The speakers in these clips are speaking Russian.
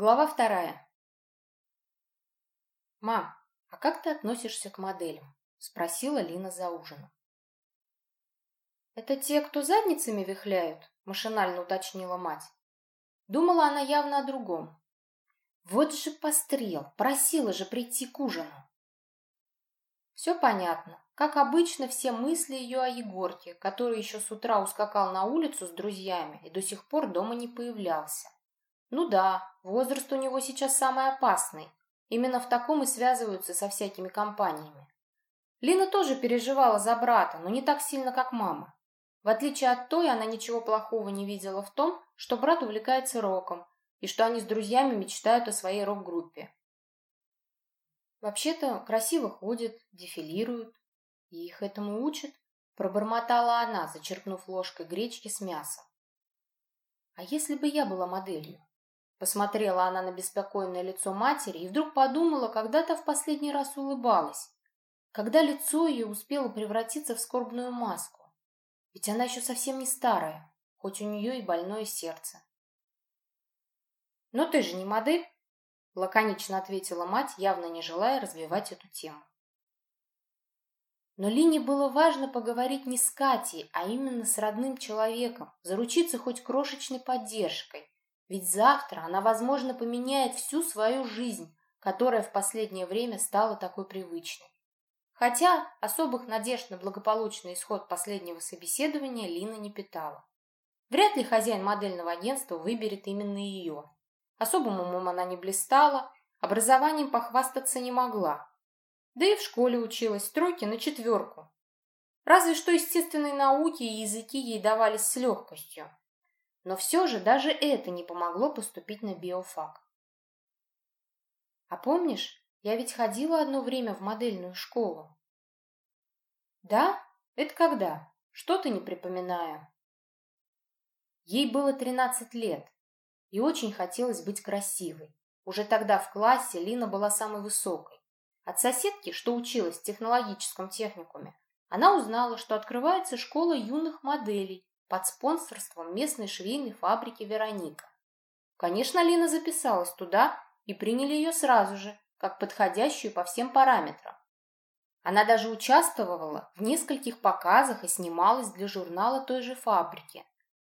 Глава вторая. «Мам, а как ты относишься к моделям?» — спросила Лина за ужином. «Это те, кто задницами вихляют?» — машинально уточнила мать. Думала она явно о другом. «Вот же пострел! Просила же прийти к ужину!» Все понятно. Как обычно, все мысли ее о Егорке, который еще с утра ускакал на улицу с друзьями и до сих пор дома не появлялся. Ну да, возраст у него сейчас самый опасный. Именно в таком и связываются со всякими компаниями. Лина тоже переживала за брата, но не так сильно, как мама. В отличие от той, она ничего плохого не видела в том, что брат увлекается роком и что они с друзьями мечтают о своей рок-группе. Вообще-то красиво ходят, дефилируют, и их этому учат, пробормотала она, зачерпнув ложкой гречки с мясом. А если бы я была моделью? Посмотрела она на беспокойное лицо матери и вдруг подумала, когда то в последний раз улыбалась, когда лицо ее успело превратиться в скорбную маску. Ведь она еще совсем не старая, хоть у нее и больное сердце. «Но ты же не модель?» — лаконично ответила мать, явно не желая развивать эту тему. Но Лине было важно поговорить не с Катей, а именно с родным человеком, заручиться хоть крошечной поддержкой, ведь завтра она, возможно, поменяет всю свою жизнь, которая в последнее время стала такой привычной. Хотя особых надежд на благополучный исход последнего собеседования Лина не питала. Вряд ли хозяин модельного агентства выберет именно ее. Особым умом она не блистала, образованием похвастаться не могла. Да и в школе училась тройки на четверку. Разве что естественные науки и языки ей давались с легкостью. Но все же даже это не помогло поступить на биофак. А помнишь, я ведь ходила одно время в модельную школу. Да? Это когда? Что-то не припоминаю. Ей было 13 лет, и очень хотелось быть красивой. Уже тогда в классе Лина была самой высокой. От соседки, что училась в технологическом техникуме, она узнала, что открывается школа юных моделей, под спонсорством местной швейной фабрики «Вероника». Конечно, Лина записалась туда и приняли ее сразу же, как подходящую по всем параметрам. Она даже участвовала в нескольких показах и снималась для журнала той же фабрики.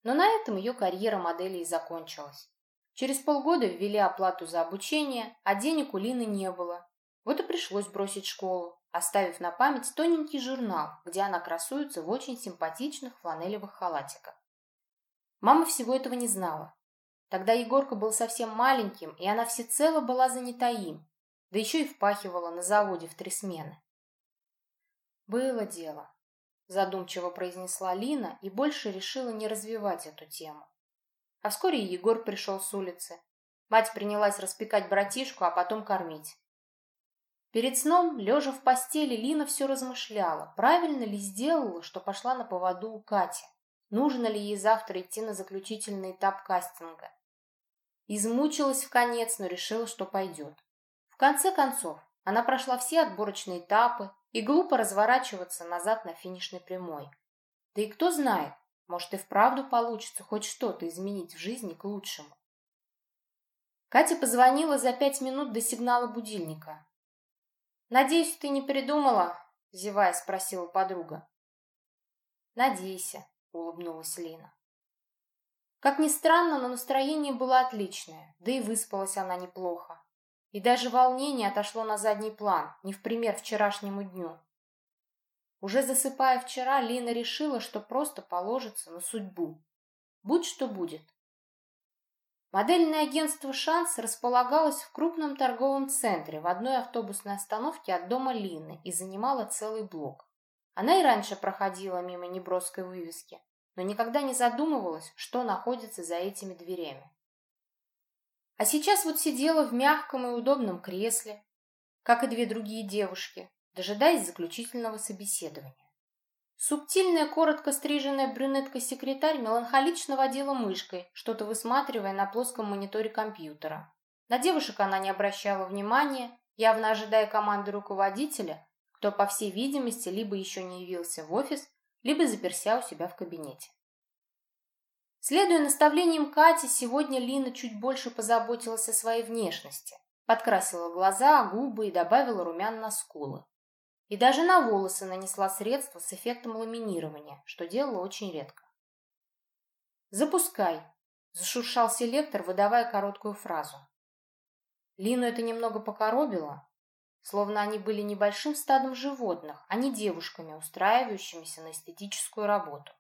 Но на этом ее карьера модели и закончилась. Через полгода ввели оплату за обучение, а денег у Лины не было. Вот и пришлось бросить школу оставив на память тоненький журнал, где она красуется в очень симпатичных фланелевых халатиках. Мама всего этого не знала. Тогда Егорка был совсем маленьким, и она всецело была занята им, да еще и впахивала на заводе в три смены. «Было дело», — задумчиво произнесла Лина и больше решила не развивать эту тему. А вскоре Егор пришел с улицы. Мать принялась распекать братишку, а потом кормить. Перед сном, лежа в постели, Лина все размышляла, правильно ли сделала, что пошла на поводу у Кати. Нужно ли ей завтра идти на заключительный этап кастинга. Измучилась в конец, но решила, что пойдет. В конце концов, она прошла все отборочные этапы и глупо разворачиваться назад на финишной прямой. Да и кто знает, может и вправду получится хоть что-то изменить в жизни к лучшему. Катя позвонила за пять минут до сигнала будильника. «Надеюсь, ты не передумала?» — зевая спросила подруга. «Надейся», — улыбнулась Лина. Как ни странно, но настроение было отличное, да и выспалась она неплохо. И даже волнение отошло на задний план, не в пример вчерашнему дню. Уже засыпая вчера, Лина решила, что просто положится на судьбу. Будь что будет. Модельное агентство «Шанс» располагалось в крупном торговом центре в одной автобусной остановке от дома Лины и занимало целый блок. Она и раньше проходила мимо неброской вывески, но никогда не задумывалась, что находится за этими дверями. А сейчас вот сидела в мягком и удобном кресле, как и две другие девушки, дожидаясь заключительного собеседования. Субтильная, коротко стриженная брюнетка-секретарь меланхолично водила мышкой, что-то высматривая на плоском мониторе компьютера. На девушек она не обращала внимания, явно ожидая команды руководителя, кто, по всей видимости, либо еще не явился в офис, либо заперся у себя в кабинете. Следуя наставлениям Кати, сегодня Лина чуть больше позаботилась о своей внешности. Подкрасила глаза, губы и добавила румян на скулы. И даже на волосы нанесла средство с эффектом ламинирования, что делала очень редко. «Запускай», — зашуршал селектор, выдавая короткую фразу. Лину это немного покоробило, словно они были небольшим стадом животных, а не девушками, устраивающимися на эстетическую работу.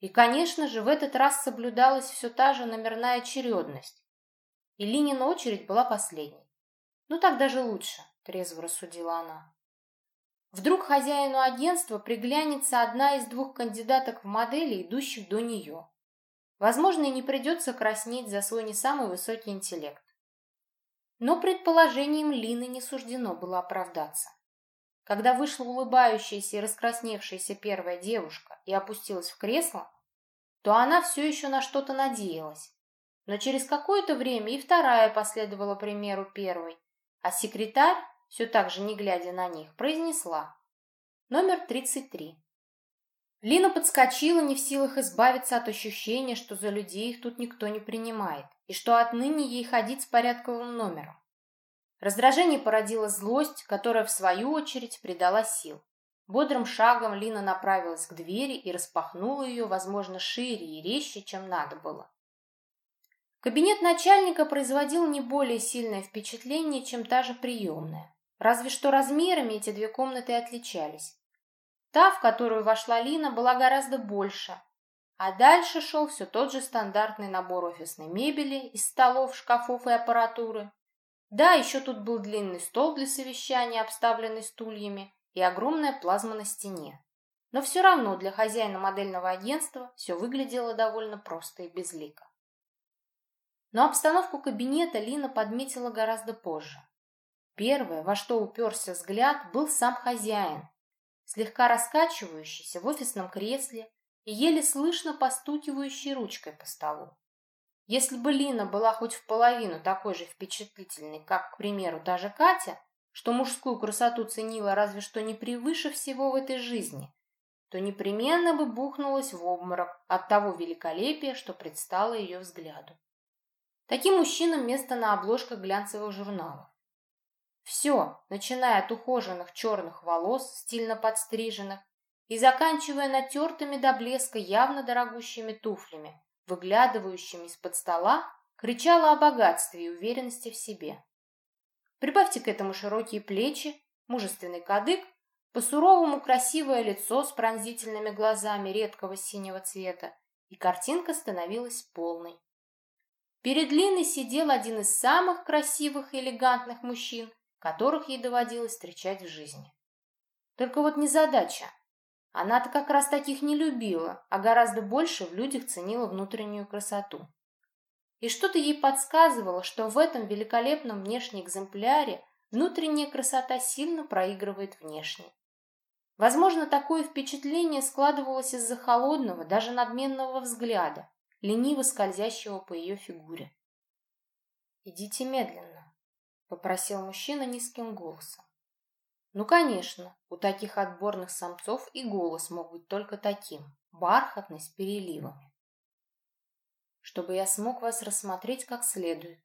И, конечно же, в этот раз соблюдалась все та же номерная очередность. И Линина очередь была последней. «Ну так даже лучше», — трезво рассудила она. Вдруг хозяину агентства приглянется одна из двух кандидаток в модели, идущих до нее. Возможно, и не придется краснеть за свой не самый высокий интеллект. Но предположением Лины не суждено было оправдаться. Когда вышла улыбающаяся и раскрасневшаяся первая девушка и опустилась в кресло, то она все еще на что-то надеялась. Но через какое-то время и вторая последовала примеру первой, а секретарь все так же не глядя на них, произнесла. Номер 33. Лина подскочила, не в силах избавиться от ощущения, что за людей их тут никто не принимает, и что отныне ей ходить с порядковым номером. Раздражение породило злость, которая, в свою очередь, придала сил. Бодрым шагом Лина направилась к двери и распахнула ее, возможно, шире и резче, чем надо было. Кабинет начальника производил не более сильное впечатление, чем та же приемная. Разве что размерами эти две комнаты отличались. Та, в которую вошла Лина, была гораздо больше, а дальше шел все тот же стандартный набор офисной мебели из столов, шкафов и аппаратуры. Да, еще тут был длинный стол для совещания, обставленный стульями, и огромная плазма на стене. Но все равно для хозяина модельного агентства все выглядело довольно просто и безлико. Но обстановку кабинета Лина подметила гораздо позже. Первое, во что уперся взгляд, был сам хозяин, слегка раскачивающийся в офисном кресле и еле слышно постукивающий ручкой по столу. Если бы Лина была хоть в половину такой же впечатлительной, как, к примеру, та же Катя, что мужскую красоту ценила разве что не превыше всего в этой жизни, то непременно бы бухнулась в обморок от того великолепия, что предстало ее взгляду. Таким мужчинам место на обложках глянцевых журналов. Все, начиная от ухоженных черных волос, стильно подстриженных, и заканчивая натертыми до блеска явно дорогущими туфлями, выглядывающими из-под стола, кричала о богатстве и уверенности в себе. Прибавьте к этому широкие плечи, мужественный кадык, по-суровому красивое лицо с пронзительными глазами редкого синего цвета, и картинка становилась полной. Перед Линой сидел один из самых красивых и элегантных мужчин, которых ей доводилось встречать в жизни. Только вот незадача. Она-то как раз таких не любила, а гораздо больше в людях ценила внутреннюю красоту. И что-то ей подсказывало, что в этом великолепном внешнем экземпляре внутренняя красота сильно проигрывает внешней. Возможно, такое впечатление складывалось из-за холодного, даже надменного взгляда, лениво скользящего по ее фигуре. «Идите медленно», попросил мужчина низким голосом. Ну, конечно, у таких отборных самцов и голос мог быть только таким, бархатный, с переливами. Чтобы я смог вас рассмотреть как следует.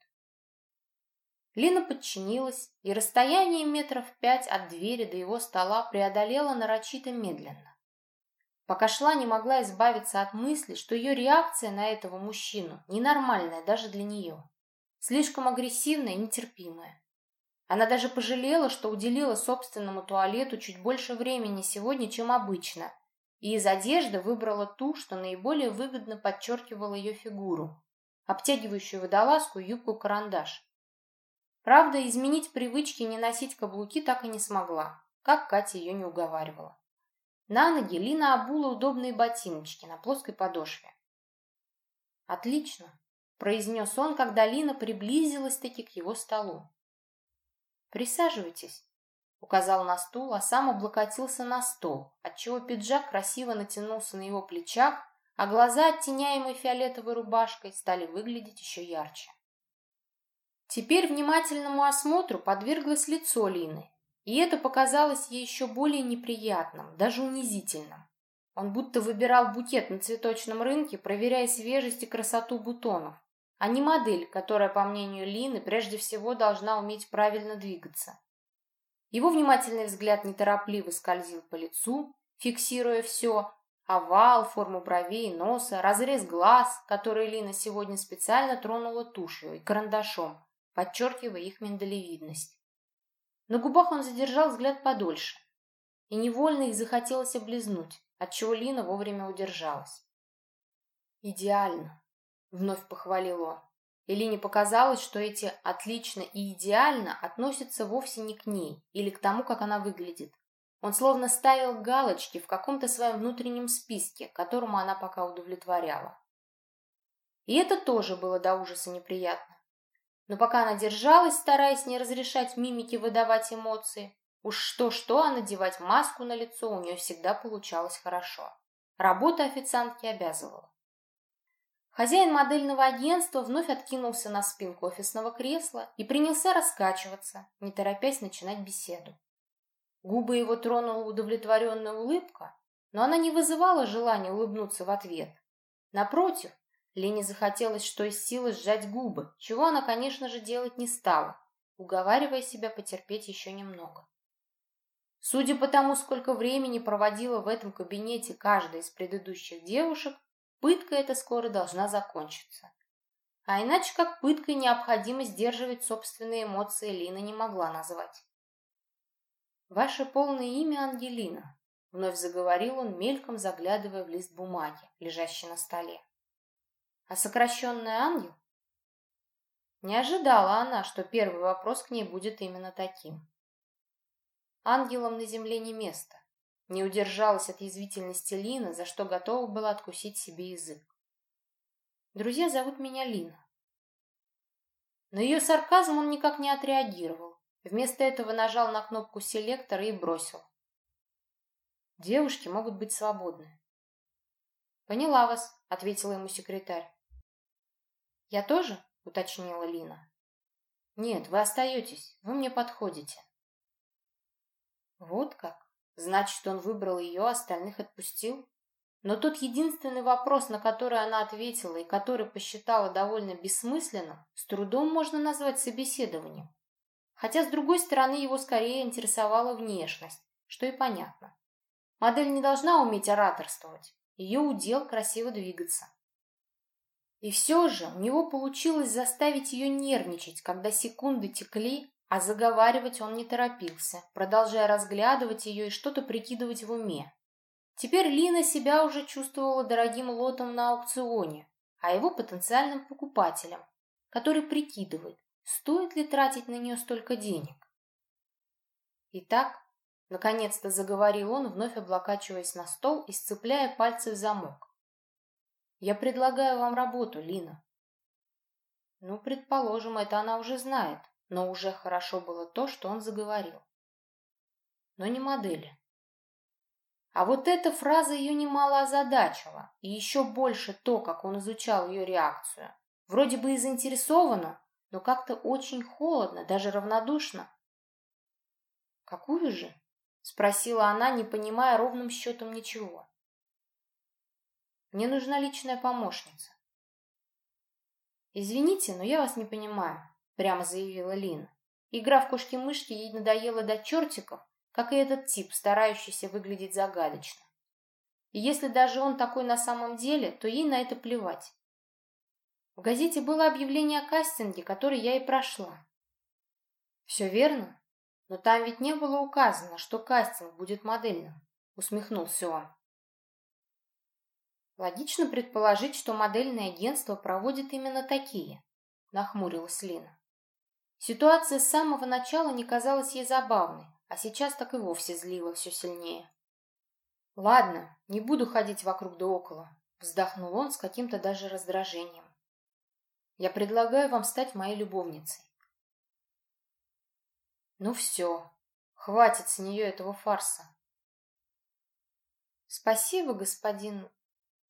Лина подчинилась, и расстояние метров пять от двери до его стола преодолела нарочито медленно. Пока шла, не могла избавиться от мысли, что ее реакция на этого мужчину ненормальная даже для нее слишком агрессивная и нетерпимая. Она даже пожалела, что уделила собственному туалету чуть больше времени сегодня, чем обычно, и из одежды выбрала ту, что наиболее выгодно подчеркивала ее фигуру, обтягивающую водолазку юбку-карандаш. Правда, изменить привычки не носить каблуки так и не смогла, как Катя ее не уговаривала. На ноги Лина обула удобные ботиночки на плоской подошве. «Отлично», произнес он, когда Лина приблизилась-таки к его столу. «Присаживайтесь», — указал на стул, а сам облокотился на стол, отчего пиджак красиво натянулся на его плечах, а глаза, оттеняемые фиолетовой рубашкой, стали выглядеть еще ярче. Теперь внимательному осмотру подверглось лицо Лины, и это показалось ей еще более неприятным, даже унизительным. Он будто выбирал букет на цветочном рынке, проверяя свежесть и красоту бутонов, а не модель, которая, по мнению Лины, прежде всего должна уметь правильно двигаться. Его внимательный взгляд неторопливо скользил по лицу, фиксируя все, овал, форму бровей, носа, разрез глаз, который Лина сегодня специально тронула тушью и карандашом, подчеркивая их миндалевидность. На губах он задержал взгляд подольше, и невольно их захотелось облизнуть, отчего Лина вовремя удержалась. «Идеально!» — вновь похвалил он. И Лине показалось, что эти «отлично» и «идеально» относятся вовсе не к ней или к тому, как она выглядит. Он словно ставил галочки в каком-то своем внутреннем списке, которому она пока удовлетворяла. И это тоже было до ужаса неприятно. Но пока она держалась, стараясь не разрешать мимике выдавать эмоции, уж что-что, а надевать маску на лицо у нее всегда получалось хорошо. Работа официантки обязывала. Хозяин модельного агентства вновь откинулся на спинку офисного кресла и принялся раскачиваться, не торопясь начинать беседу. Губы его тронула удовлетворенная улыбка, но она не вызывала желания улыбнуться в ответ. Напротив, Лене захотелось что из силы сжать губы, чего она, конечно же, делать не стала, уговаривая себя потерпеть еще немного. Судя по тому, сколько времени проводила в этом кабинете каждая из предыдущих девушек, Пытка эта скоро должна закончиться. А иначе как пыткой необходимо сдерживать собственные эмоции Лина не могла назвать. «Ваше полное имя Ангелина», — вновь заговорил он, мельком заглядывая в лист бумаги, лежащий на столе. «А сокращенный ангел?» Не ожидала она, что первый вопрос к ней будет именно таким. Ангелам на земле не место. Не удержалась от язвительности Лина, за что готова была откусить себе язык. Друзья зовут меня Лина. На ее сарказм он никак не отреагировал. Вместо этого нажал на кнопку селектора и бросил. Девушки могут быть свободны. «Поняла вас», — ответила ему секретарь. «Я тоже?» — уточнила Лина. «Нет, вы остаетесь. Вы мне подходите». «Вот как?» Значит, он выбрал ее, остальных отпустил? Но тот единственный вопрос, на который она ответила и который посчитала довольно бессмысленным, с трудом можно назвать собеседованием. Хотя, с другой стороны, его скорее интересовала внешность, что и понятно. Модель не должна уметь ораторствовать, ее удел красиво двигаться. И все же у него получилось заставить ее нервничать, когда секунды текли, а заговаривать он не торопился, продолжая разглядывать ее и что-то прикидывать в уме. Теперь Лина себя уже чувствовала дорогим лотом на аукционе, а его потенциальным покупателем, который прикидывает, стоит ли тратить на нее столько денег. Итак, наконец-то заговорил он, вновь облокачиваясь на стол и сцепляя пальцы в замок. «Я предлагаю вам работу, Лина». Ну, предположим, это она уже знает, но уже хорошо было то, что он заговорил. Но не модели. А вот эта фраза ее немало озадачила, и еще больше то, как он изучал ее реакцию. Вроде бы и заинтересованно, но как-то очень холодно, даже равнодушно. «Какую же?» — спросила она, не понимая ровным счетом ничего. «Мне нужна личная помощница». «Извините, но я вас не понимаю. — прямо заявила Лина. Игра в кошки-мышки ей надоела до чертиков, как и этот тип, старающийся выглядеть загадочно. И если даже он такой на самом деле, то ей на это плевать. В газете было объявление о кастинге, который я и прошла. Все верно, но там ведь не было указано, что кастинг будет модельным, усмехнулся он. Логично предположить, что модельное агентство проводит именно такие, нахмурилась Лина. Ситуация с самого начала не казалась ей забавной, а сейчас так и вовсе злила все сильнее. «Ладно, не буду ходить вокруг да около», — вздохнул он с каким-то даже раздражением. «Я предлагаю вам стать моей любовницей». «Ну все, хватит с нее этого фарса». «Спасибо, господин...»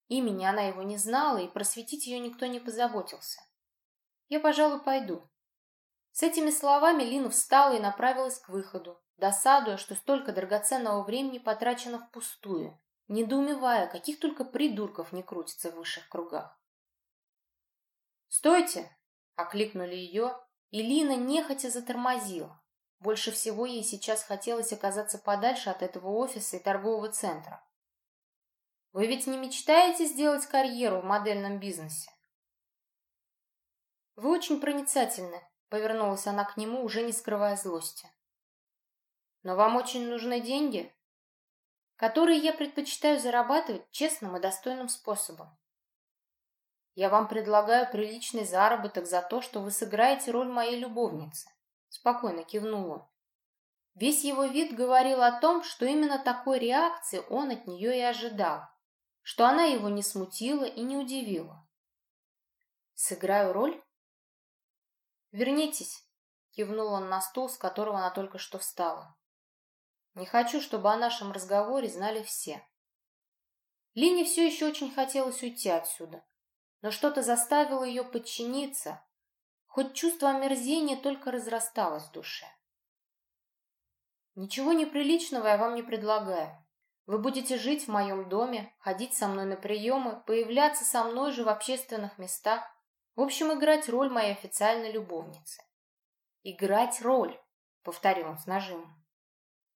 Имени она его не знала, и просветить ее никто не позаботился. «Я, пожалуй, пойду». С этими словами Лина встала и направилась к выходу, досадуя, что столько драгоценного времени потрачено впустую, недоумевая, каких только придурков не крутится в высших кругах. «Стойте!» — окликнули ее, и Лина нехотя затормозила. Больше всего ей сейчас хотелось оказаться подальше от этого офиса и торгового центра. «Вы ведь не мечтаете сделать карьеру в модельном бизнесе?» «Вы очень проницательны», — повернулась она к нему, уже не скрывая злости. «Но вам очень нужны деньги?» «Которые я предпочитаю зарабатывать честным и достойным способом. Я вам предлагаю приличный заработок за то, что вы сыграете роль моей любовницы. Спокойно кивнула. Весь его вид говорил о том, что именно такой реакции он от нее и ожидал, что она его не смутила и не удивила. «Сыграю роль?» «Вернитесь», — кивнул он на стул, с которого она только что встала. «Не хочу, чтобы о нашем разговоре знали все». Лине все еще очень хотелось уйти отсюда, но что-то заставило ее подчиниться, хоть чувство омерзения только разрасталось в душе. «Ничего неприличного я вам не предлагаю. Вы будете жить в моем доме, ходить со мной на приемы, появляться со мной же в общественных местах, в общем, играть роль моей официальной любовницы». «Играть роль», — повторил он с нажимом.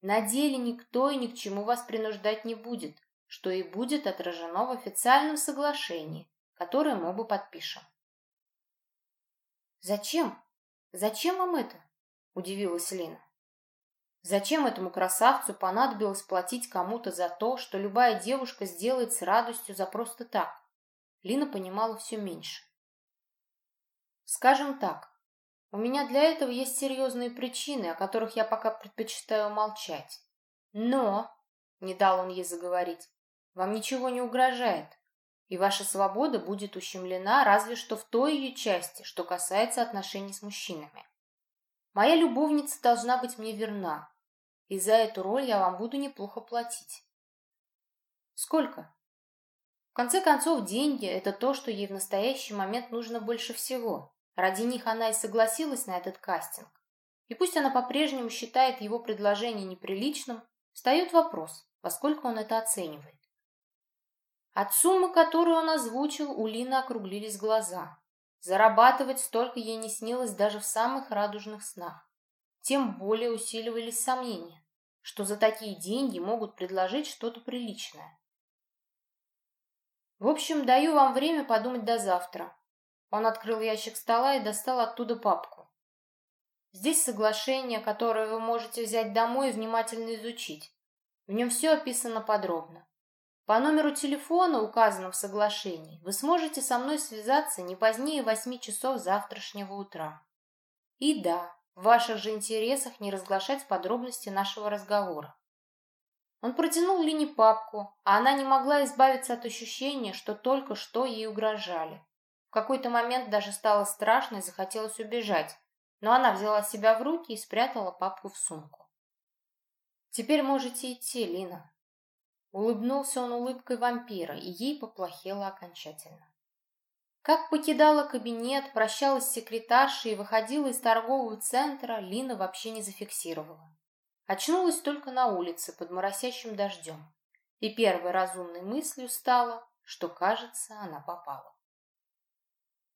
«На деле никто и ни к чему вас принуждать не будет, что и будет отражено в официальном соглашении, которые мы оба подпишем. «Зачем? Зачем вам это?» – удивилась Лина. Зачем этому красавцу понадобилось платить кому-то за то, что любая девушка сделает с радостью за просто так? Лина понимала все меньше. Скажем так, у меня для этого есть серьезные причины, о которых я пока предпочитаю молчать. Но, не дал он ей заговорить, вам ничего не угрожает и ваша свобода будет ущемлена разве что в той ее части, что касается отношений с мужчинами. Моя любовница должна быть мне верна, и за эту роль я вам буду неплохо платить. Сколько? В конце концов, деньги – это то, что ей в настоящий момент нужно больше всего. Ради них она и согласилась на этот кастинг. И пусть она по-прежнему считает его предложение неприличным, встает вопрос, поскольку он это оценивает. От суммы, которую он озвучил, у Лины округлились глаза. Зарабатывать столько ей не снилось даже в самых радужных снах. Тем более усиливались сомнения, что за такие деньги могут предложить что-то приличное. В общем, даю вам время подумать до завтра. Он открыл ящик стола и достал оттуда папку. Здесь соглашение, которое вы можете взять домой и внимательно изучить. В нем все описано подробно. По номеру телефона, указанному в соглашении, вы сможете со мной связаться не позднее восьми часов завтрашнего утра. И да, в ваших же интересах не разглашать подробности нашего разговора. Он протянул Лине папку, а она не могла избавиться от ощущения, что только что ей угрожали. В какой-то момент даже стало страшно и захотелось убежать, но она взяла себя в руки и спрятала папку в сумку. «Теперь можете идти, Лина», Улыбнулся он улыбкой вампира, и ей поплохело окончательно. Как покидала кабинет, прощалась с секретаршей и выходила из торгового центра, Лина вообще не зафиксировала. Очнулась только на улице под моросящим дождем. И первой разумной мыслью стало, что, кажется, она попала.